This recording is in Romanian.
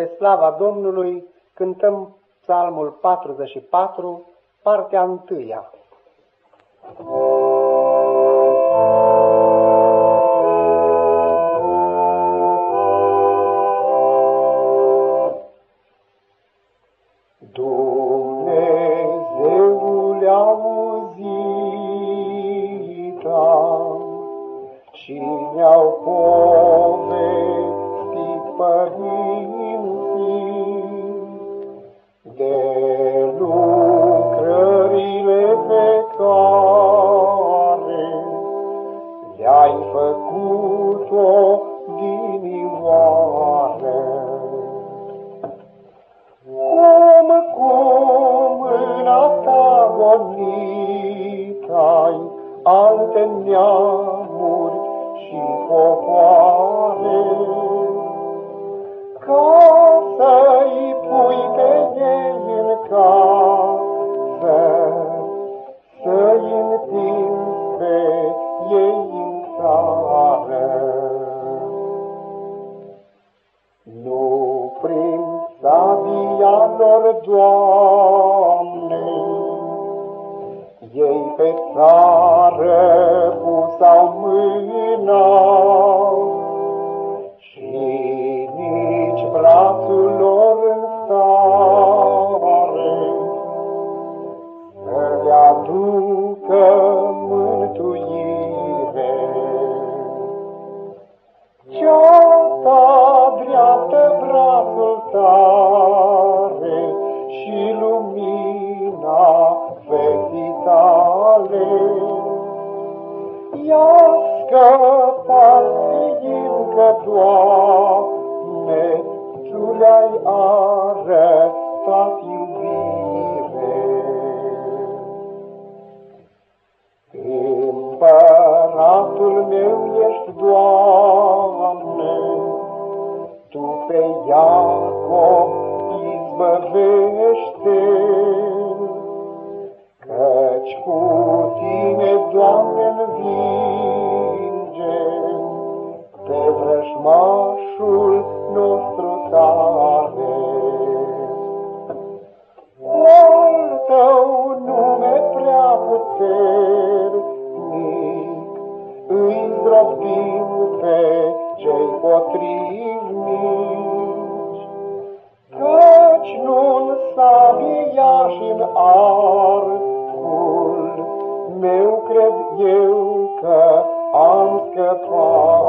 Spre slava Domnului cântăm psalmul 44, partea întâia. Dumnezeul auzit și ne-au le-ai făcut-o dinioară. Cum, cum în ta ai alte neamuri și popoare, lor, Doamne, ei pe țară pusau mâna, brațul lor în stare să le aducă mântuire. Ceata dreaptă brațul tare Ia scăpat fiindcă, Doamne, Tu le-ai arătat iubire. Împăratul meu ești, Doamne, Tu pe Iacob izbăvește, Căci cu Tine, Doamne, învinge vrăjmașul nostru tare. Al tău nume prea puternic, îi zdrobim pe cei potrivnici, căci nu-n sabiaș și-n arcul, meu cred eu că am scăpat.